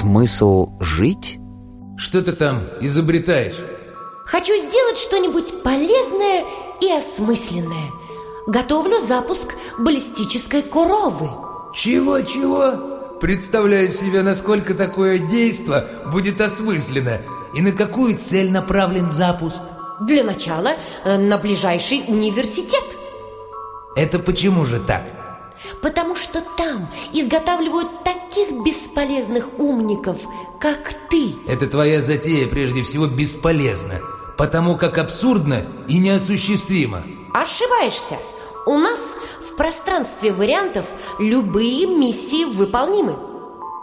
смысл жить? Что ты там изобретаешь? Хочу сделать что-нибудь полезное и осмысленное. Готовлю запуск баллистической коровы. Чего-чего? Представляю себе, насколько такое действо будет осмысленно и на какую цель направлен запуск. Для начала э, на ближайший университет. Это почему же так? потому что там изготавливают таких бесполезных умников, как ты. Это твоя затея прежде всего бесполезна, потому как абсурдна и неосуществима. Ошибаешься. У нас в пространстве вариантов любые миссии выполнимы.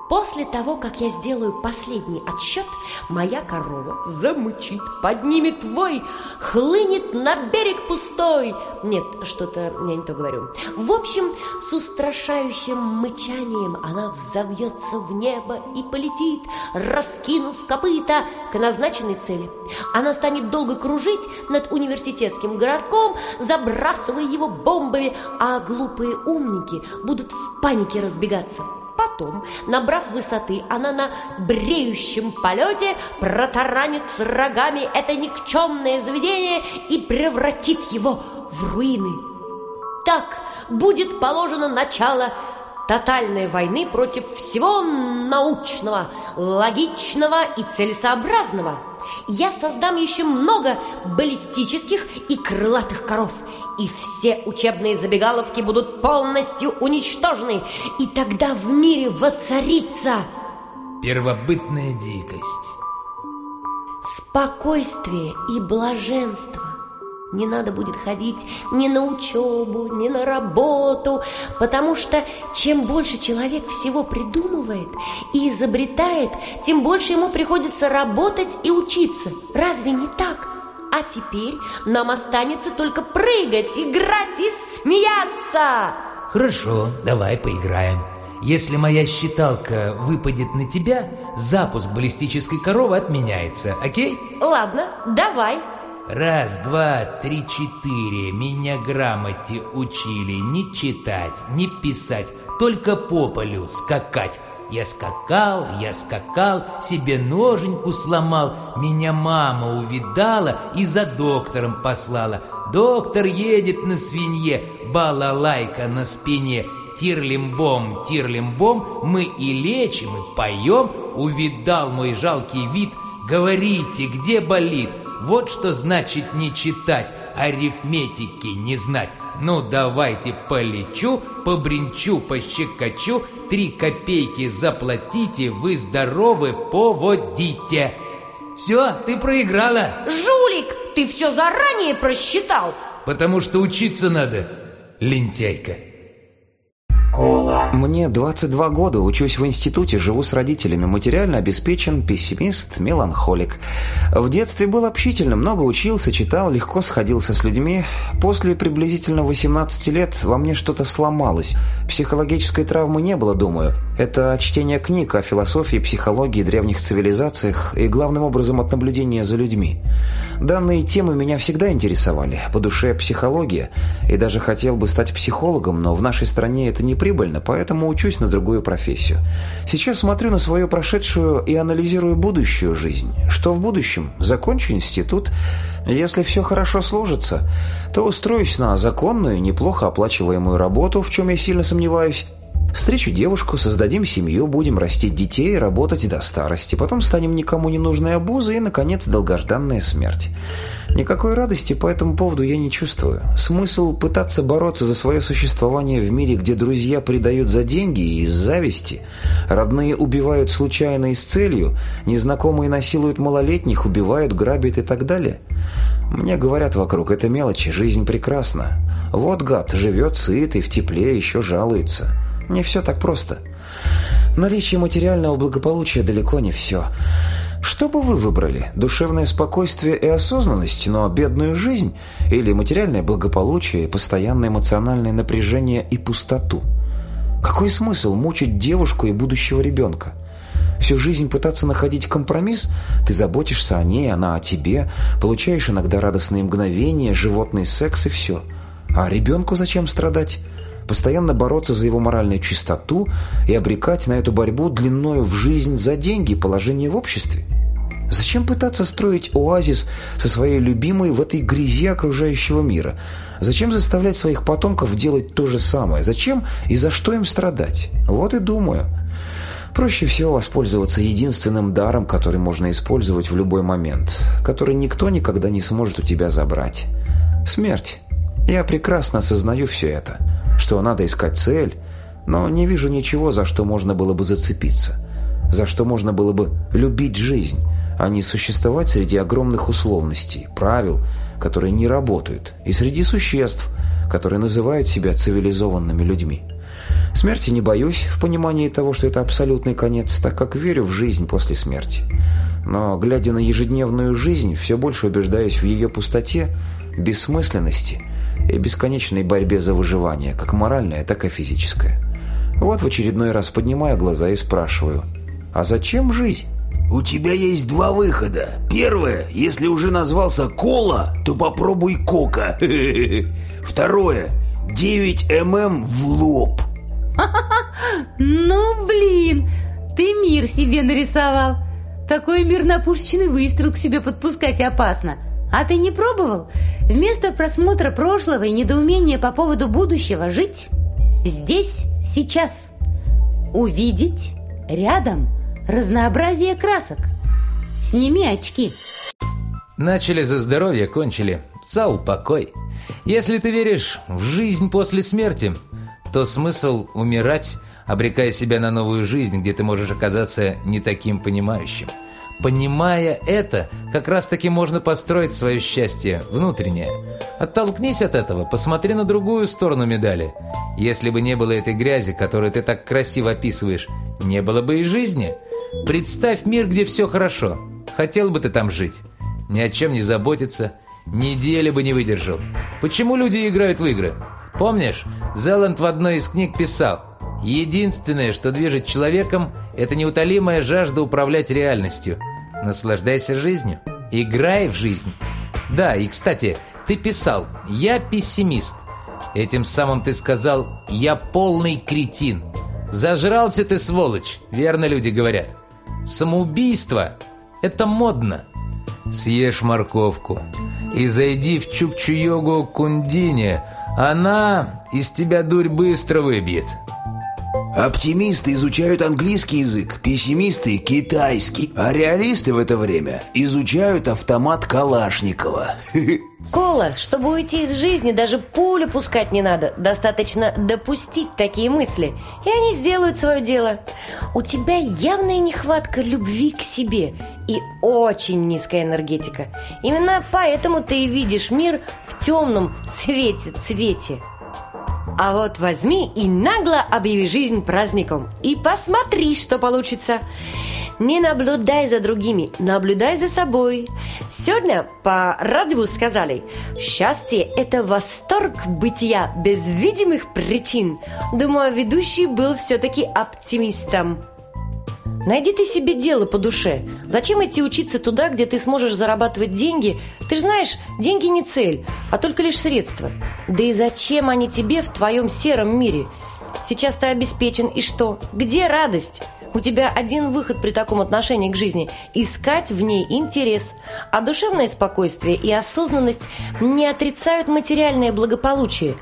После того, как я сделаю последний отсчет, моя корова замучит, поднимет твой, хлынет на берег пустой. Нет, что-то я не то говорю. В общем, с устрашающим мычанием она взовьется в небо и полетит, раскинув копыта к назначенной цели. Она станет долго кружить над университетским городком, забрасывая его бомбами, а глупые умники будут в панике разбегаться. Потом, набрав высоты, она на бреющем полете протаранит рогами это никчемное заведение и превратит его в руины. Так будет положено начало тотальной войны против всего научного, логичного и целесообразного. Я создам еще много баллистических и крылатых коров, и все учебные забегаловки будут полностью уничтожены, и тогда в мире воцарится... Первобытная дикость. Спокойствие и блаженство. Не надо будет ходить ни на учебу, ни на работу, потому что чем больше человек всего придумывает и изобретает, тем больше ему приходится работать и учиться. Разве не так? А теперь нам останется только прыгать, играть и смеяться. Хорошо, давай поиграем. Если моя считалка выпадет на тебя, запуск баллистической коровы отменяется, окей? Ладно, давай. Раз, два, три, четыре меня грамоте учили не читать, не писать, только по полю скакать. Я скакал, я скакал, себе ноженьку сломал, меня мама увидала и за доктором послала. Доктор едет на свинье, балалайка на спине, тирлимбом, тирлимбом, мы и лечим, и поем. Увидал мой жалкий вид, говорите, где болит, вот что значит не читать, арифметики не знать. Ну давайте полечу, побринчу, пощекочу, три копейки заплатите, вы здоровы поводите. Все, ты проиграла. Жулик, ты все заранее просчитал. Потому что учиться надо, лентяйка. Мне 22 года, учусь в институте, живу с родителями, материально обеспечен, пессимист, меланхолик. В детстве был общительным, много учился, читал, легко сходился с людьми. После приблизительно 18 лет во мне что-то сломалось. Психологической травмы не было, думаю. Это чтение книг о философии, психологии, древних цивилизациях и главным образом от наблюдения за людьми. Данные темы меня всегда интересовали, по душе психология, и даже хотел бы стать психологом, но в нашей стране это не прибыльно, поэтому поэтому учусь на другую профессию. Сейчас смотрю на свою прошедшую и анализирую будущую жизнь. Что в будущем? Закончу институт. Если все хорошо сложится, то устроюсь на законную, неплохо оплачиваемую работу, в чем я сильно сомневаюсь, Встречу девушку, создадим семью, будем растить детей, работать до старости, потом станем никому не нужной обузой и, наконец, долгожданная смерть. Никакой радости по этому поводу я не чувствую. Смысл пытаться бороться за свое существование в мире, где друзья предают за деньги и из зависти, родные убивают случайно и с целью, незнакомые насилуют малолетних, убивают, грабят и так далее. Мне говорят вокруг, это мелочи, жизнь прекрасна. Вот гад, живет сыт и в тепле еще жалуется. Не все так просто. Наличие материального благополучия далеко не все. Что бы вы выбрали? Душевное спокойствие и осознанность, но бедную жизнь? Или материальное благополучие, постоянное эмоциональное напряжение и пустоту? Какой смысл мучить девушку и будущего ребенка? Всю жизнь пытаться находить компромисс? Ты заботишься о ней, она о тебе, получаешь иногда радостные мгновения, животный секс и все. А ребенку зачем страдать? постоянно бороться за его моральную чистоту и обрекать на эту борьбу длинную в жизнь за деньги и положение в обществе? Зачем пытаться строить оазис со своей любимой в этой грязи окружающего мира? Зачем заставлять своих потомков делать то же самое? Зачем и за что им страдать? Вот и думаю. Проще всего воспользоваться единственным даром, который можно использовать в любой момент, который никто никогда не сможет у тебя забрать. Смерть. Я прекрасно осознаю все это что надо искать цель, но не вижу ничего, за что можно было бы зацепиться, за что можно было бы любить жизнь, а не существовать среди огромных условностей, правил, которые не работают, и среди существ, которые называют себя цивилизованными людьми. Смерти не боюсь в понимании того, что это абсолютный конец, так как верю в жизнь после смерти. Но, глядя на ежедневную жизнь, все больше убеждаюсь в ее пустоте бессмысленности и бесконечной борьбе за выживание, как моральное, так и физическое. Вот в очередной раз поднимаю глаза и спрашиваю, а зачем жить? У тебя есть два выхода. Первое, если уже назвался Кола, то попробуй Кока. Второе, 9 мм в лоб. Ну, блин, ты мир себе нарисовал. Такой мир на пушечный выстрел к себе подпускать опасно. А ты не пробовал вместо просмотра прошлого и недоумения по поводу будущего жить здесь, сейчас? Увидеть рядом разнообразие красок. Сними очки. Начали за здоровье, кончили за упокой. Если ты веришь в жизнь после смерти, то смысл умирать, обрекая себя на новую жизнь, где ты можешь оказаться не таким понимающим. Понимая это, как раз-таки можно построить свое счастье внутреннее. Оттолкнись от этого, посмотри на другую сторону медали. Если бы не было этой грязи, которую ты так красиво описываешь, не было бы и жизни. Представь мир, где все хорошо. Хотел бы ты там жить. Ни о чем не заботиться. Недели бы не выдержал. Почему люди играют в игры? Помнишь, Зеланд в одной из книг писал, Единственное, что движет человеком, это неутолимая жажда управлять реальностью. Наслаждайся жизнью. Играй в жизнь. Да, и, кстати, ты писал «Я пессимист». Этим самым ты сказал «Я полный кретин». Зажрался ты, сволочь, верно люди говорят. Самоубийство – это модно. Съешь морковку и зайди в Чукчу-йогу Кундине. Она из тебя дурь быстро выбьет. Оптимисты изучают английский язык, пессимисты – китайский, а реалисты в это время изучают автомат Калашникова. Кола, чтобы уйти из жизни, даже пулю пускать не надо. Достаточно допустить такие мысли, и они сделают свое дело. У тебя явная нехватка любви к себе и очень низкая энергетика. Именно поэтому ты и видишь мир в темном свете-цвете. А вот возьми и нагло объяви жизнь праздником и посмотри, что получится. Не наблюдай за другими, наблюдай за собой. Сегодня по радио сказали, счастье – это восторг бытия без видимых причин. Думаю, ведущий был все-таки оптимистом. Найди ты себе дело по душе. Зачем идти учиться туда, где ты сможешь зарабатывать деньги? Ты же знаешь, деньги не цель, а только лишь средство. Да и зачем они тебе в твоем сером мире? Сейчас ты обеспечен, и что? Где радость? У тебя один выход при таком отношении к жизни – искать в ней интерес. А душевное спокойствие и осознанность не отрицают материальное благополучие.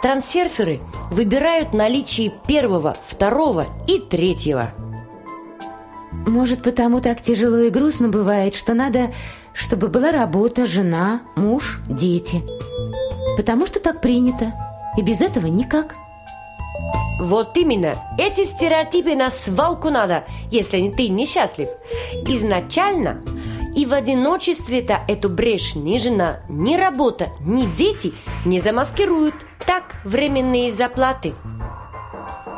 Трансерферы выбирают наличие первого, второго и третьего – может, потому так тяжело и грустно бывает, что надо, чтобы была работа, жена, муж, дети. Потому что так принято. И без этого никак. Вот именно. Эти стереотипы на свалку надо, если ты несчастлив. Изначально и в одиночестве-то эту брешь ни жена, ни работа, ни дети не замаскируют. Так временные заплаты.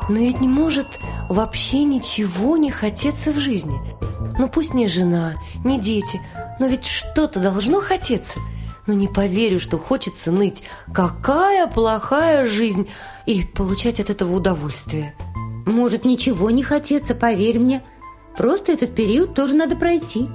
Но ведь не может вообще ничего не хотеться в жизни. Ну пусть не жена, не дети, но ведь что-то должно хотеться. Но не поверю, что хочется ныть. Какая плохая жизнь! И получать от этого удовольствие. Может, ничего не хотеться, поверь мне. Просто этот период тоже надо пройти.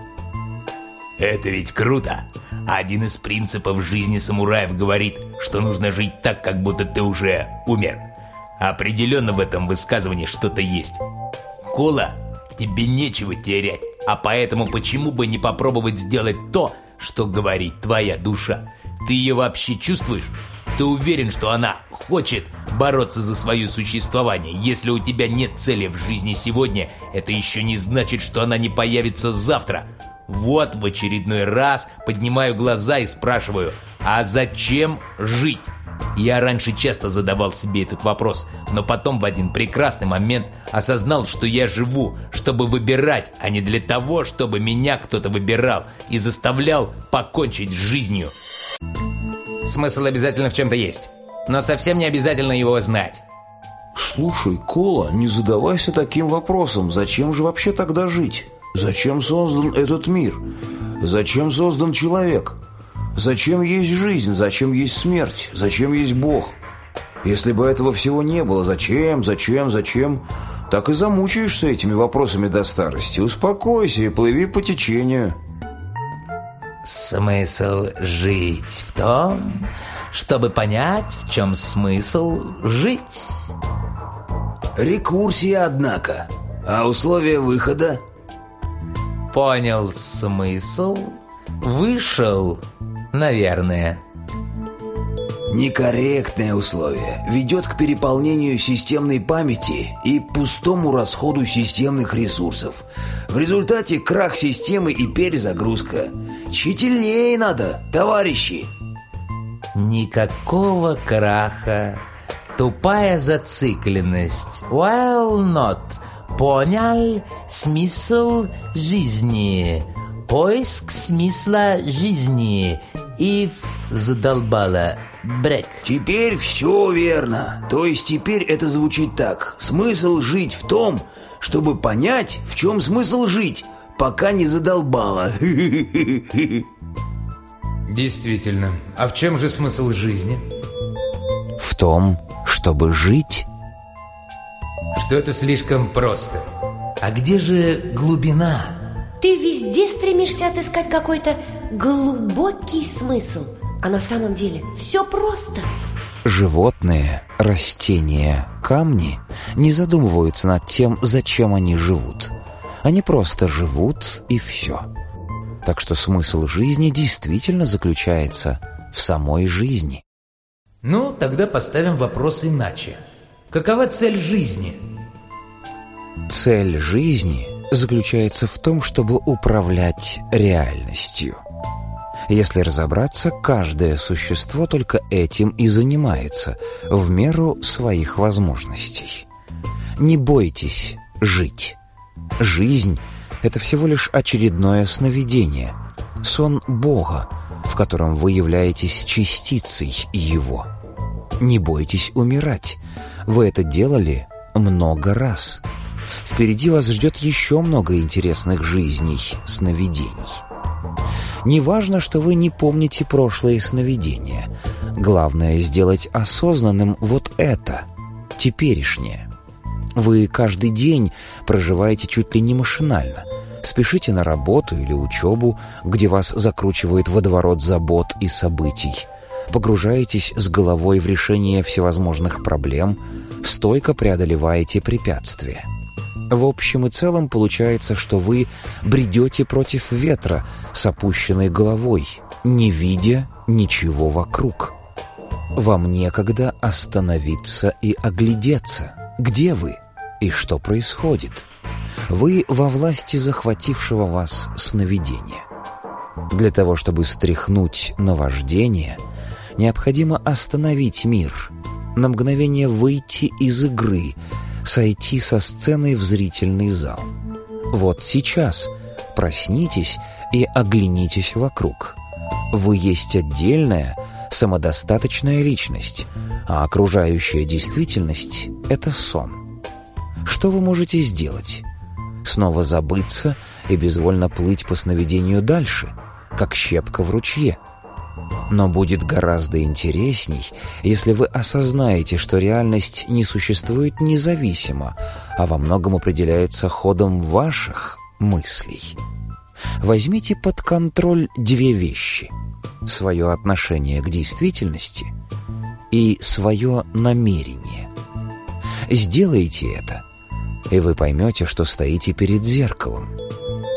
Это ведь круто! Один из принципов жизни самураев говорит, что нужно жить так, как будто ты уже умер. Определенно в этом высказывании что-то есть. Кола, тебе нечего терять, а поэтому почему бы не попробовать сделать то, что говорит твоя душа? Ты ее вообще чувствуешь? Ты уверен, что она хочет бороться за свое существование? Если у тебя нет цели в жизни сегодня, это еще не значит, что она не появится завтра. Вот в очередной раз поднимаю глаза и спрашиваю, а зачем жить? Я раньше часто задавал себе этот вопрос, но потом в один прекрасный момент осознал, что я живу, чтобы выбирать, а не для того, чтобы меня кто-то выбирал и заставлял покончить с жизнью. Смысл обязательно в чем-то есть, но совсем не обязательно его знать. Слушай, Кола, не задавайся таким вопросом. Зачем же вообще тогда жить? Зачем создан этот мир? Зачем создан человек? Зачем есть жизнь, зачем есть смерть, зачем есть Бог? Если бы этого всего не было, зачем, зачем, зачем? Так и замучаешься этими вопросами до старости. Успокойся и плыви по течению. Смысл жить в том, чтобы понять, в чем смысл жить. Рекурсия, однако. А условия выхода? Понял смысл, вышел Наверное. Некорректное условие ведет к переполнению системной памяти и пустому расходу системных ресурсов. В результате крах системы и перезагрузка. Чительнее надо, товарищи! Никакого краха. Тупая зацикленность. Well, not. Понял смысл жизни. Поиск смысла жизни Ив задолбала брек. Теперь все верно. То есть теперь это звучит так. Смысл жить в том, чтобы понять, в чем смысл жить, пока не задолбало. Действительно. А в чем же смысл жизни? В том, чтобы жить. Что это слишком просто. А где же глубина? Ты везде стремишься отыскать какой-то глубокий смысл, а на самом деле все просто. Животные, растения, камни не задумываются над тем, зачем они живут. Они просто живут и все. Так что смысл жизни действительно заключается в самой жизни. Ну, тогда поставим вопрос иначе. Какова цель жизни? Цель жизни заключается в том, чтобы управлять реальностью. Если разобраться, каждое существо только этим и занимается, в меру своих возможностей. Не бойтесь жить. Жизнь — это всего лишь очередное сновидение, сон Бога, в котором вы являетесь частицей Его. Не бойтесь умирать. Вы это делали много раз. Впереди вас ждет еще много интересных жизней, сновидений. Неважно, что вы не помните прошлые сновидения. Главное сделать осознанным вот это, теперешнее. Вы каждый день проживаете чуть ли не машинально. Спешите на работу или учебу, где вас закручивает водоворот забот и событий. Погружаетесь с головой в решение всевозможных проблем, стойко преодолеваете препятствия. В общем и целом получается, что вы бредете против ветра с опущенной головой, не видя ничего вокруг. Вам некогда остановиться и оглядеться. Где вы и что происходит? Вы во власти захватившего вас сновидения. Для того, чтобы стряхнуть наваждение, необходимо остановить мир, на мгновение выйти из игры – сойти со сцены в зрительный зал. Вот сейчас проснитесь и оглянитесь вокруг. Вы есть отдельная, самодостаточная личность, а окружающая действительность — это сон. Что вы можете сделать? Снова забыться и безвольно плыть по сновидению дальше, как щепка в ручье — но будет гораздо интересней, если вы осознаете, что реальность не существует независимо, а во многом определяется ходом ваших мыслей. Возьмите под контроль две вещи – свое отношение к действительности и свое намерение. Сделайте это, и вы поймете, что стоите перед зеркалом –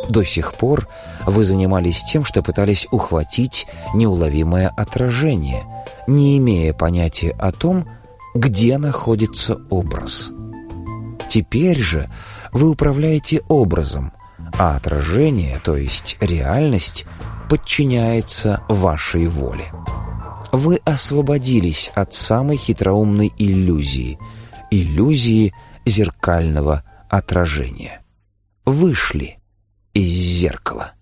до сих пор вы занимались тем, что пытались ухватить неуловимое отражение, не имея понятия о том, где находится образ. Теперь же вы управляете образом, а отражение, то есть реальность, подчиняется вашей воле. Вы освободились от самой хитроумной иллюзии – иллюзии зеркального отражения. Вышли из зеркала.